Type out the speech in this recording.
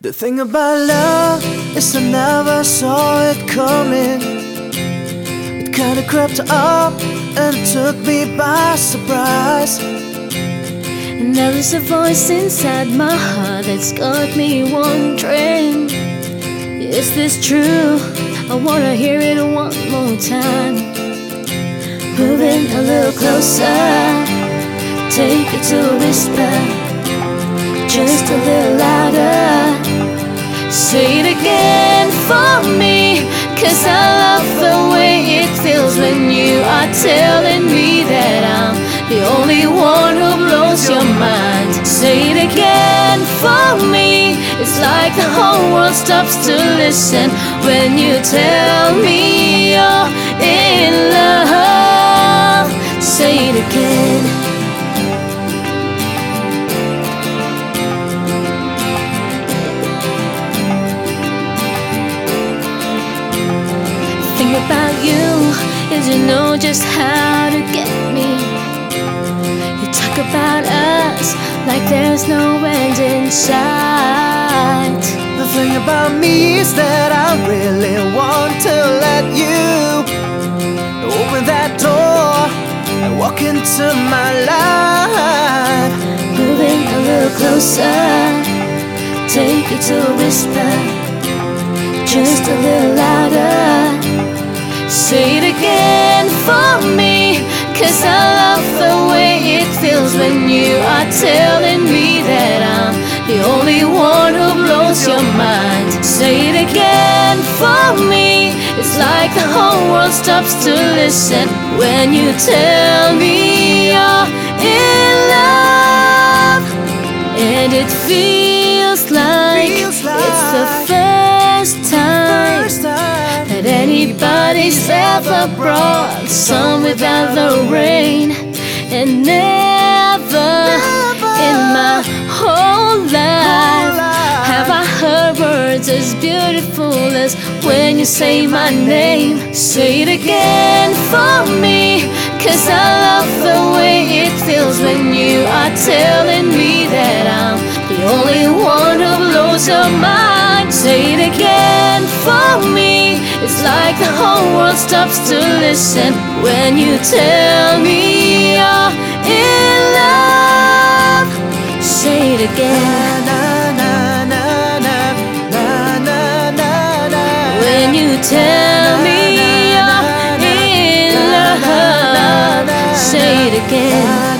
The thing about love is I never saw it coming. It kinda crept up and took me by surprise. And now there's a voice inside my heart that's got me wondering Is this true? I wanna hear it one more time. Moving a little closer, take it to a whisper, just a little louder. I love the way it feels when you are telling me that I'm the only one who blows your mind. Say it again for me, it's like the whole world stops to listen when you tell me you're in love. Say it again. Just how to get me. You talk about us like there's no end in sight. The thing about me is that I really want to let you open that door and walk into my life. Moving a little closer, take it to a whisper, just a little louder. Say it again cause I love the way it feels when you are telling me that I'm the only one who blows your mind. Say it again for me, it's like the whole world stops to listen when you tell me you're in love. And it feels anybody's ever brought sun without the rain. And never, in my whole life have I heard words as beautiful as when you say my name. Say it again for me, cause I love the way it feels when you are telling me that I'm the only one who blows your mind. Say it again like the whole world stops to listen when you tell me you're in love. Say it again. When you tell me you're in love, say it again.